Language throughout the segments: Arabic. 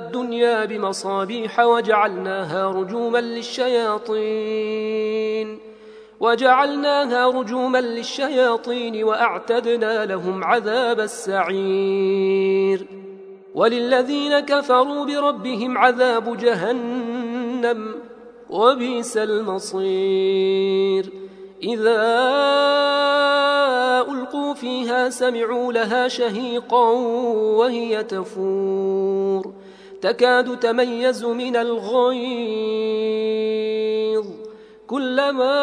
الدنيا بمصابيح وجعلناها رجوما للشياطين. وجعلناها رجوما للشياطين وأعتدنا لهم عذاب السعير. وللذين كفروا بربهم عذاب جهنم وبئس المصير. إذا ألقوا فيها سمعوا لها شهيقا وهي تفور. تكاد تميز من الغيظ. كلما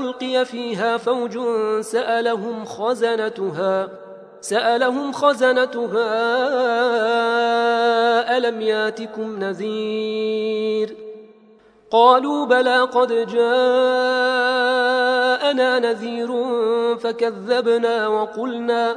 ألقي فيها فوج سألهم خزنتها سألهم خزنتها ألم ياتكم نذير؟ قالوا بلى قد جاءنا نذير فكذبنا وقلنا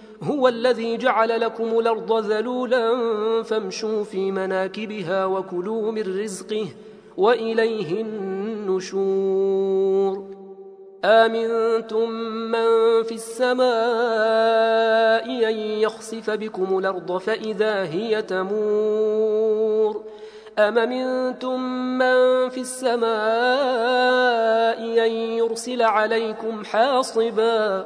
هو الذي جعل لكم الأرض ذلولا فامشوا في مناكبها وكلوا من رزقه وإليه النشور. آمنتم من في السماء أن يخسف بكم الأرض فإذا هي تمور. أم منتم من في السماء أن يرسل عليكم حاصبا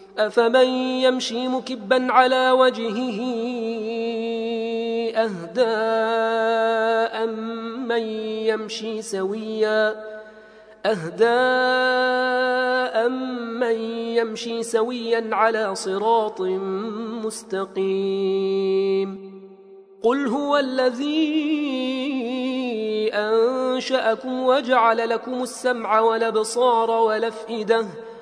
أفمن يمشي مكبا على وجهه أهدى أم من يمشي سويا أهدى أم من يمشي سويا على صراط مستقيم قل هو الذي أنشأكم وجعل لكم السمع والأبصار والأفئدة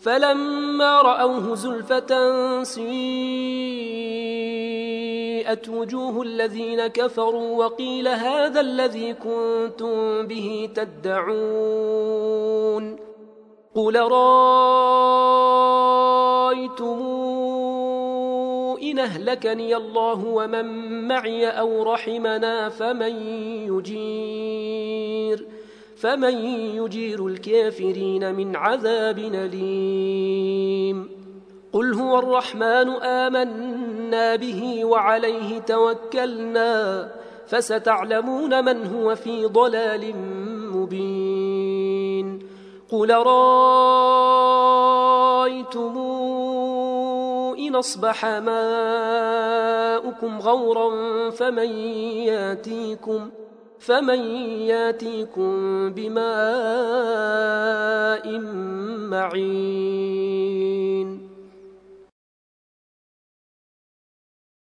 فلما رأوه زلفة سيئت وجوه الذين كفروا وقيل هذا الذي كنتم به تدعون قل رأيتم إن أهلكني الله ومن معي أو رحمنا فمن يجير فمن يجير الكافرين من عذاب أليم. قل هو الرحمن آمنا به وعليه توكلنا فستعلمون من هو في ضلال مبين. قل رأيتم إن أصبح ماؤكم غورا فمن ياتيكم فمن ياتيكم بماء معين